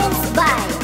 Bye.